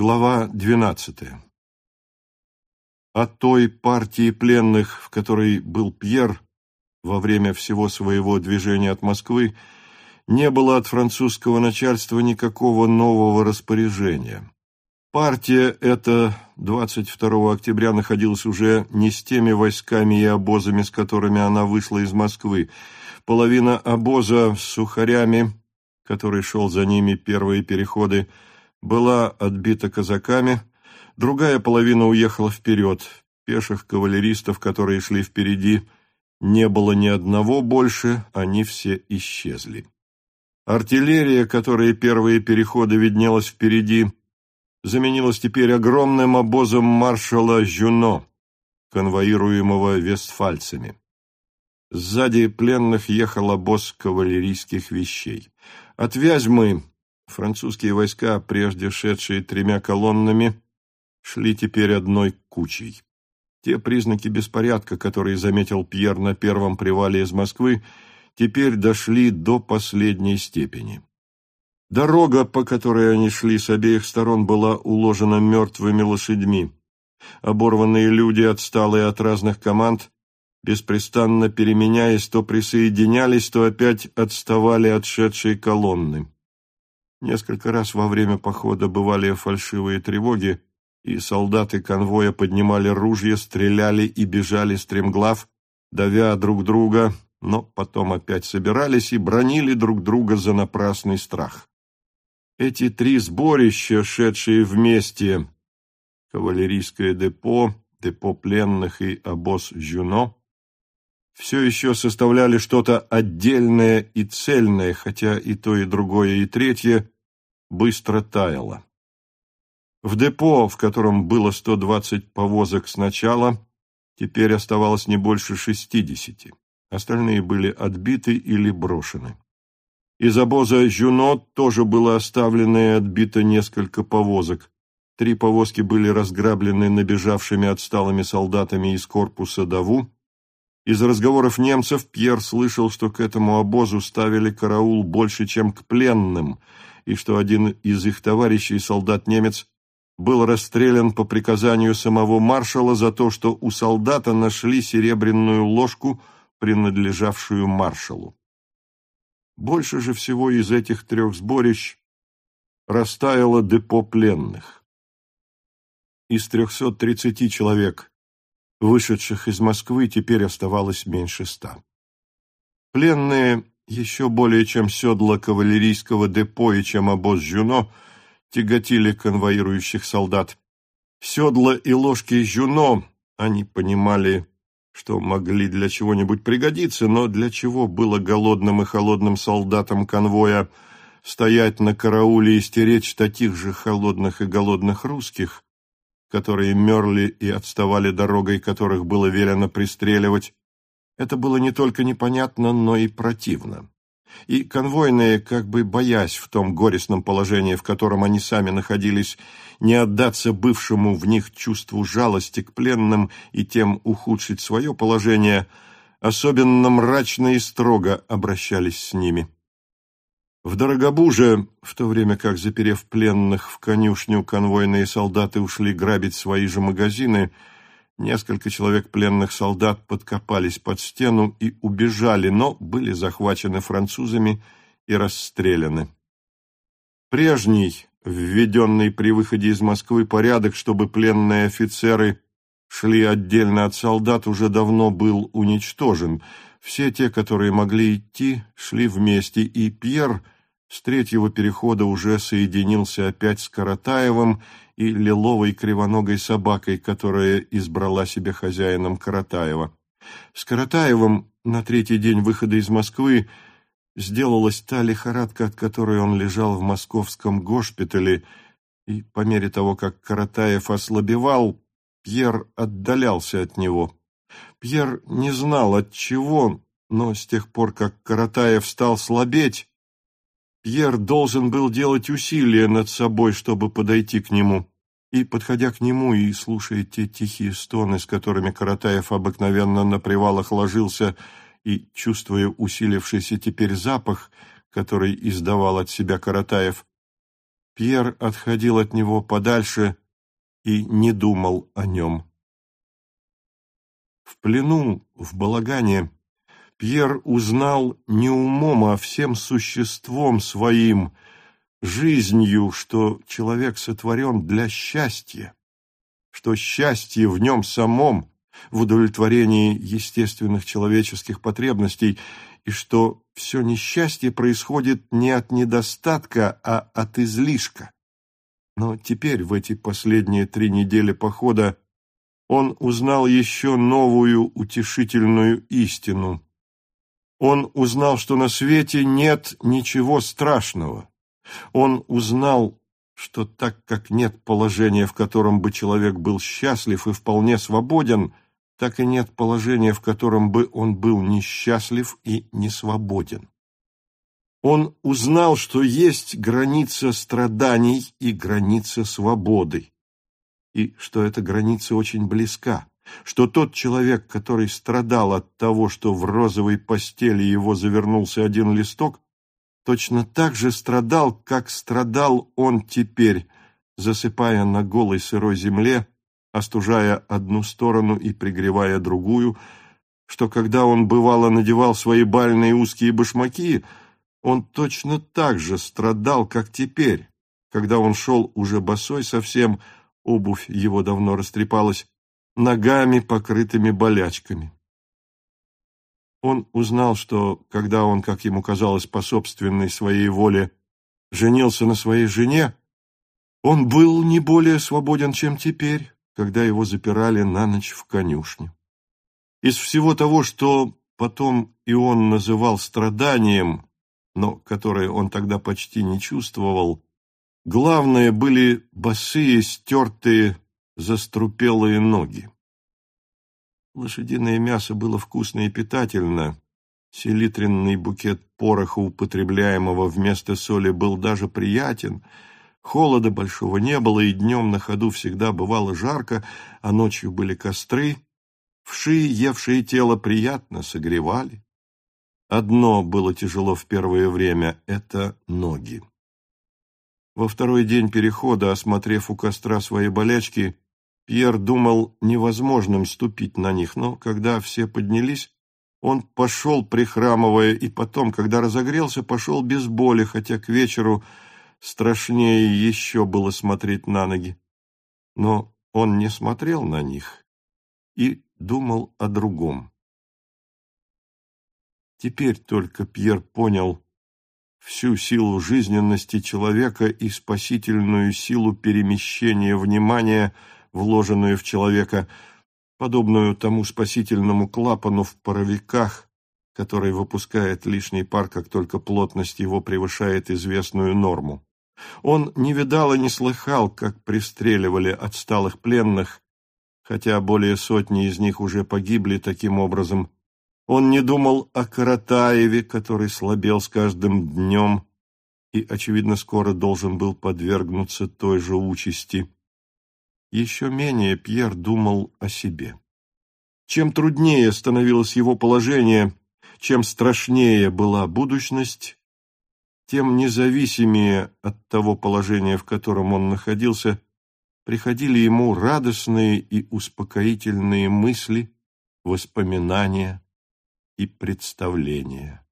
Глава двенадцатая. О той партии пленных, в которой был Пьер во время всего своего движения от Москвы, не было от французского начальства никакого нового распоряжения. Партия эта 22 октября находилась уже не с теми войсками и обозами, с которыми она вышла из Москвы. Половина обоза с сухарями, который шел за ними первые переходы, была отбита казаками, другая половина уехала вперед. Пеших кавалеристов, которые шли впереди, не было ни одного больше, они все исчезли. Артиллерия, которая первые переходы виднелась впереди, заменилась теперь огромным обозом маршала Жюно, конвоируемого вестфальцами. Сзади пленных ехал обоз кавалерийских вещей. От Вязьмы французские войска, прежде шедшие тремя колоннами, шли теперь одной кучей. Те признаки беспорядка, которые заметил Пьер на первом привале из Москвы, теперь дошли до последней степени. Дорога, по которой они шли с обеих сторон, была уложена мертвыми лошадьми. Оборванные люди, отсталые от разных команд, беспрестанно переменяясь, то присоединялись, то опять отставали от шедшей колонны. Несколько раз во время похода бывали фальшивые тревоги, и солдаты конвоя поднимали ружья, стреляли и бежали стремглав, давя друг друга, но потом опять собирались и бронили друг друга за напрасный страх. Эти три сборища, шедшие вместе, кавалерийское депо, депо пленных и обоз Жюно, все еще составляли что-то отдельное и цельное, хотя и то, и другое, и третье быстро таяло. В депо, в котором было 120 повозок сначала, теперь оставалось не больше 60. Остальные были отбиты или брошены. Из обоза Жюно тоже было оставлено и отбито несколько повозок. Три повозки были разграблены набежавшими отсталыми солдатами из корпуса Даву. Из разговоров немцев Пьер слышал, что к этому обозу ставили караул больше, чем к пленным, и что один из их товарищей, солдат-немец, был расстрелян по приказанию самого маршала за то, что у солдата нашли серебряную ложку, принадлежавшую маршалу. Больше же всего из этих трех сборищ растаяло депо пленных. Из 330 человек, вышедших из Москвы, теперь оставалось меньше ста. Пленные, еще более чем седла кавалерийского депо и чем обоз Жюно, тяготили конвоирующих солдат. Седла и ложки Жюно, они понимали, что могли для чего-нибудь пригодиться, но для чего было голодным и холодным солдатам конвоя стоять на карауле и стеречь таких же холодных и голодных русских, которые мерли и отставали дорогой, которых было велено пристреливать, это было не только непонятно, но и противно и конвойные, как бы боясь в том горестном положении, в котором они сами находились, не отдаться бывшему в них чувству жалости к пленным и тем ухудшить свое положение, особенно мрачно и строго обращались с ними. В Дорогобуже, в то время как, заперев пленных в конюшню, конвойные солдаты ушли грабить свои же магазины, Несколько человек пленных солдат подкопались под стену и убежали, но были захвачены французами и расстреляны. Прежний, введенный при выходе из Москвы порядок, чтобы пленные офицеры шли отдельно от солдат, уже давно был уничтожен. Все те, которые могли идти, шли вместе, и Пьер с третьего перехода уже соединился опять с Каратаевым и лиловой кривоногой собакой, которая избрала себе хозяином Каратаева. С Каратаевым на третий день выхода из Москвы сделалась та лихорадка, от которой он лежал в московском госпитале, и по мере того, как Каратаев ослабевал, Пьер отдалялся от него. Пьер не знал от чего, но с тех пор, как Каратаев стал слабеть, Пьер должен был делать усилия над собой, чтобы подойти к нему. И, подходя к нему и слушая те тихие стоны, с которыми Каратаев обыкновенно на привалах ложился, и чувствуя усилившийся теперь запах, который издавал от себя Каратаев, Пьер отходил от него подальше и не думал о нем. В плену, в балагане, Пьер узнал не умом, а всем существом своим, жизнью, что человек сотворен для счастья, что счастье в нем самом, в удовлетворении естественных человеческих потребностей, и что все несчастье происходит не от недостатка, а от излишка. Но теперь, в эти последние три недели похода, он узнал еще новую утешительную истину. Он узнал, что на свете нет ничего страшного. Он узнал, что так как нет положения, в котором бы человек был счастлив и вполне свободен, так и нет положения, в котором бы он был несчастлив и не свободен. Он узнал, что есть граница страданий и граница свободы, и что эта граница очень близка, что тот человек, который страдал от того, что в розовой постели его завернулся один листок, точно так же страдал, как страдал он теперь, засыпая на голой сырой земле, остужая одну сторону и пригревая другую, что когда он бывало надевал свои бальные узкие башмаки, он точно так же страдал, как теперь, когда он шел уже босой совсем, обувь его давно растрепалась, ногами, покрытыми болячками. Он узнал, что, когда он, как ему казалось, по собственной своей воле женился на своей жене, он был не более свободен, чем теперь, когда его запирали на ночь в конюшне. Из всего того, что потом и он называл страданием, но которое он тогда почти не чувствовал, главное были босые, стертые, заструпелые ноги. Лошадиное мясо было вкусно и питательно. Селитренный букет пороха, употребляемого вместо соли, был даже приятен. Холода большого не было, и днем на ходу всегда бывало жарко, а ночью были костры. Вши, евшие тело, приятно согревали. Одно было тяжело в первое время — это ноги. Во второй день перехода, осмотрев у костра свои болячки, Пьер думал невозможным ступить на них, но когда все поднялись, он пошел, прихрамывая, и потом, когда разогрелся, пошел без боли, хотя к вечеру страшнее еще было смотреть на ноги. Но он не смотрел на них и думал о другом. Теперь только Пьер понял всю силу жизненности человека и спасительную силу перемещения внимания – вложенную в человека, подобную тому спасительному клапану в паровиках, который выпускает лишний пар, как только плотность его превышает известную норму. Он не видал и не слыхал, как пристреливали отсталых пленных, хотя более сотни из них уже погибли таким образом. Он не думал о Каратаеве, который слабел с каждым днем и, очевидно, скоро должен был подвергнуться той же участи. Еще менее Пьер думал о себе. Чем труднее становилось его положение, чем страшнее была будущность, тем независимее от того положения, в котором он находился, приходили ему радостные и успокоительные мысли, воспоминания и представления.